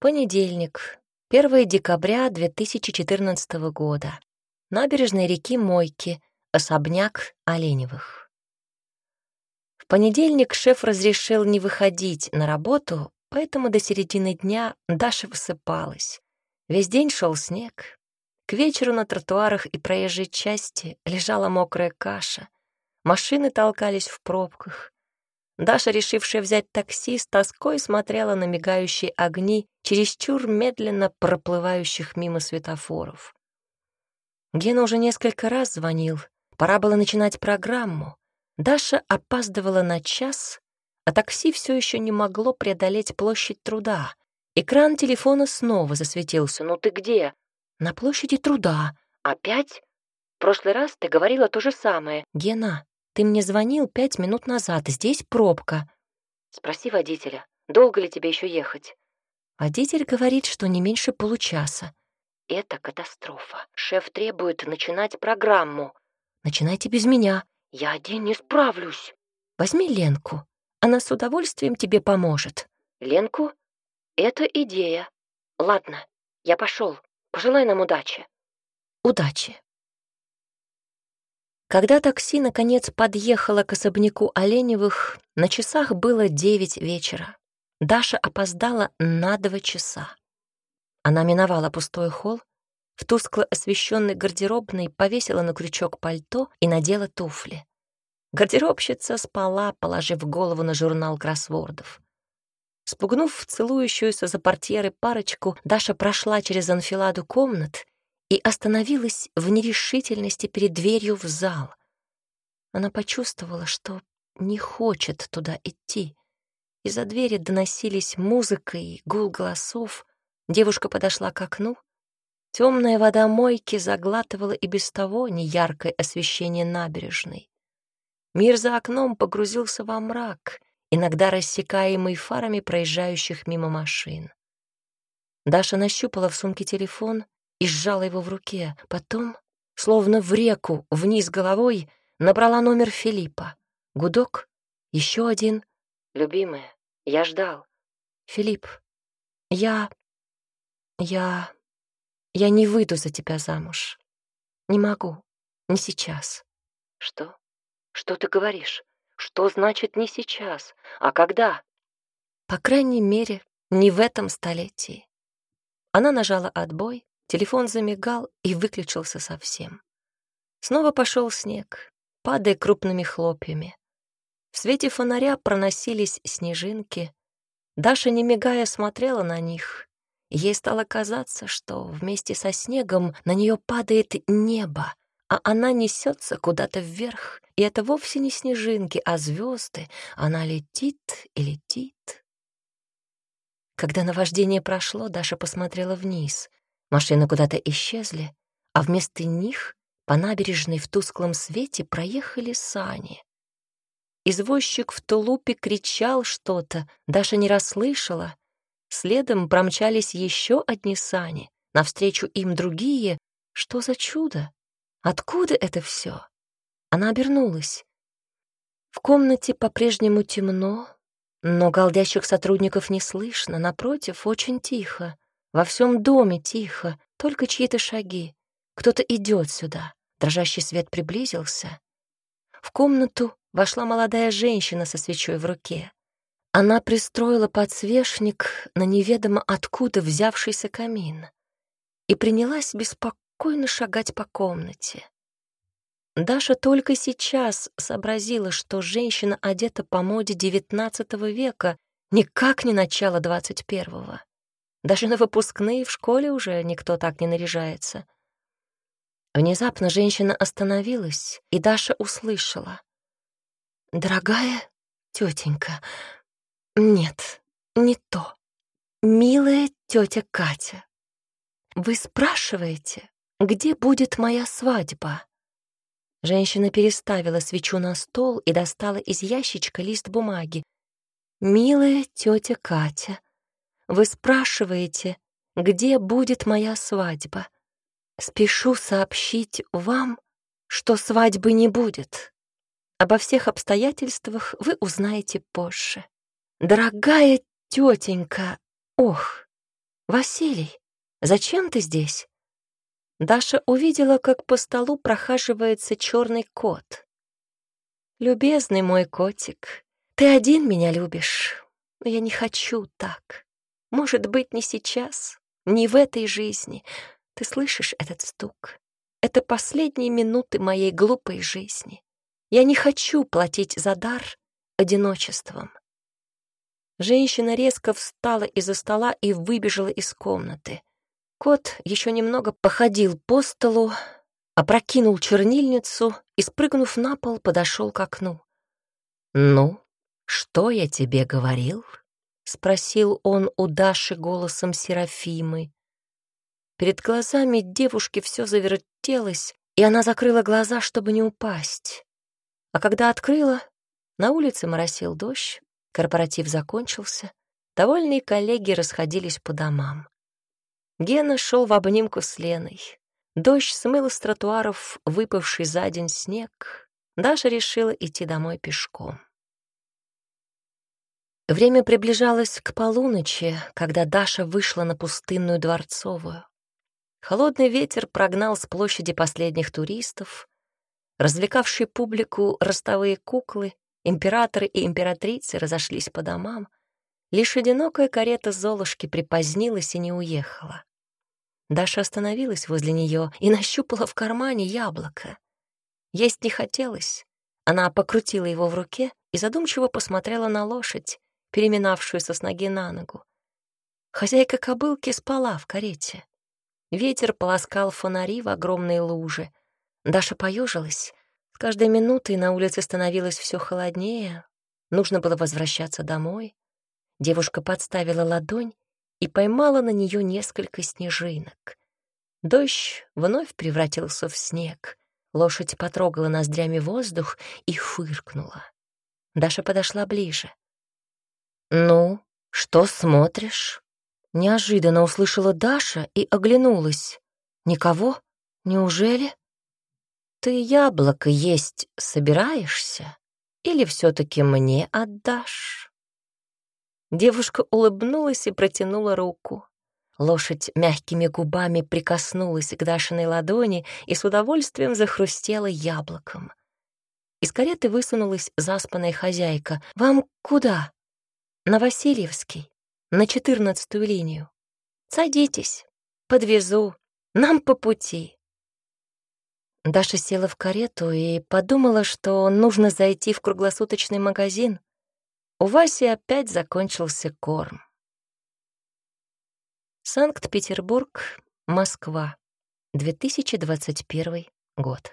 Понедельник, 1 декабря 2014 года. Набережной реки Мойки, особняк Оленевых. В понедельник шеф разрешил не выходить на работу, поэтому до середины дня Даша высыпалась. Весь день шел снег. К вечеру на тротуарах и проезжей части лежала мокрая каша. Машины толкались в пробках. Даша, решившая взять такси, с тоской смотрела на мигающие огни чересчур медленно проплывающих мимо светофоров. Гена уже несколько раз звонил. Пора было начинать программу. Даша опаздывала на час, а такси все еще не могло преодолеть площадь труда. Экран телефона снова засветился. «Ну ты где?» «На площади труда. Опять?» «В прошлый раз ты говорила то же самое. Гена, ты мне звонил пять минут назад, здесь пробка. Спроси водителя, долго ли тебе еще ехать? Водитель говорит, что не меньше получаса. Это катастрофа. Шеф требует начинать программу. Начинайте без меня. Я один не справлюсь. Возьми Ленку. Она с удовольствием тебе поможет. Ленку? Это идея. Ладно, я пошел. Пожелай нам удачи. Удачи. Когда такси, наконец, подъехало к особняку Оленевых, на часах было девять вечера. Даша опоздала на два часа. Она миновала пустой холл, в тускло освещенной гардеробной повесила на крючок пальто и надела туфли. Гардеробщица спала, положив голову на журнал кроссвордов. Спугнув целующуюся за портьеры парочку, Даша прошла через анфиладу комнат и остановилась в нерешительности перед дверью в зал. Она почувствовала, что не хочет туда идти. Из-за двери доносились музыка и гул голосов. Девушка подошла к окну. Темная вода мойки заглатывала и без того неяркое освещение набережной. Мир за окном погрузился во мрак, иногда рассекаемый фарами проезжающих мимо машин. Даша нащупала в сумке телефон и сжала его в руке. Потом, словно в реку, вниз головой, набрала номер Филиппа. Гудок, еще один. «Любимая, я ждал». «Филипп, я... я... я не выйду за тебя замуж. Не могу. Не сейчас». «Что? Что ты говоришь? Что значит «не сейчас»? А когда?» «По крайней мере, не в этом столетии». Она нажала отбой, Телефон замигал и выключился совсем. Снова пошел снег, падая крупными хлопьями. В свете фонаря проносились снежинки. Даша, не мигая, смотрела на них. Ей стало казаться, что вместе со снегом на нее падает небо, а она несется куда-то вверх, и это вовсе не снежинки, а звезды. Она летит и летит. Когда наваждение прошло, Даша посмотрела вниз. Машины куда-то исчезли, а вместо них по набережной в тусклом свете проехали сани. Извозчик в тулупе кричал что-то, Даша не расслышала. Следом промчались еще одни сани, навстречу им другие. Что за чудо? Откуда это все? Она обернулась. В комнате по-прежнему темно, но голдящих сотрудников не слышно, напротив, очень тихо. Во всем доме тихо, только чьи-то шаги. Кто-то идет сюда. Дрожащий свет приблизился. В комнату вошла молодая женщина со свечой в руке. Она пристроила подсвечник на неведомо откуда взявшийся камин и принялась беспокойно шагать по комнате. Даша только сейчас сообразила, что женщина одета по моде XIX века, никак не начало XXI. Даже на выпускные в школе уже никто так не наряжается. Внезапно женщина остановилась, и Даша услышала. «Дорогая тетенька, нет, не то. Милая тетя Катя, вы спрашиваете, где будет моя свадьба?» Женщина переставила свечу на стол и достала из ящичка лист бумаги. «Милая тетя Катя, вы спрашиваете, где будет моя свадьба. Спешу сообщить вам, что свадьбы не будет. Обо всех обстоятельствах вы узнаете позже. Дорогая тетенька, ох, «Василий, зачем ты здесь?» Даша увидела, как по столу прохаживается черный кот. «Любезный мой котик, ты один меня любишь, но я не хочу так. Может быть, не сейчас, не в этой жизни. Ты слышишь этот стук? Это последние минуты моей глупой жизни. Я не хочу платить за дар одиночеством». Женщина резко встала из-за стола и выбежала из комнаты. Кот еще немного походил по столу, опрокинул чернильницу и, спрыгнув на пол, подошел к окну. «Ну, что я тебе говорил?» — спросил он у Даши голосом Серафимы. Перед глазами девушки все завертелось, и она закрыла глаза, чтобы не упасть. А когда открыла, на улице моросил дождь, корпоратив закончился, довольные коллеги расходились по домам. Гена шел в обнимку с Леной. Дождь смыл с тротуаров выпавший за день снег. Даша решила идти домой пешком. Время приближалось к полуночи, когда Даша вышла на пустынную Дворцовую. Холодный ветер прогнал с площади последних туристов. Развлекавшие публику ростовые куклы, императоры и императрицы разошлись по домам. Лишь одинокая карета Золушки припозднилась и не уехала. Даша остановилась возле нее и нащупала в кармане яблоко. Есть не хотелось. Она покрутила его в руке и задумчиво посмотрела на лошадь, переминавшуюся с ноги на ногу. Хозяйка кобылки спала в карете. Ветер полоскал фонари в огромные лужи. Даша поежилась. С каждой минутой на улице становилось все холоднее. Нужно было возвращаться домой. Девушка подставила ладонь и поймала на нее несколько снежинок. Дождь вновь превратился в снег. Лошадь потрогала ноздрями воздух и фыркнула. Даша подошла ближе. «Ну, что смотришь?» Неожиданно услышала Даша и оглянулась. «Никого? Неужели?» «Ты яблоко есть собираешься? Или все таки мне отдашь?» Девушка улыбнулась и протянула руку. Лошадь мягкими губами прикоснулась к Дашиной ладони и с удовольствием захрустела яблоком. Из кареты высунулась заспанная хозяйка. «Вам куда?» «На Васильевский, на четырнадцатую линию. Садитесь, подвезу, нам по пути». Даша села в карету и подумала, что нужно зайти в круглосуточный магазин, у Васи опять закончился корм. Санкт-Петербург, Москва, 2021 год.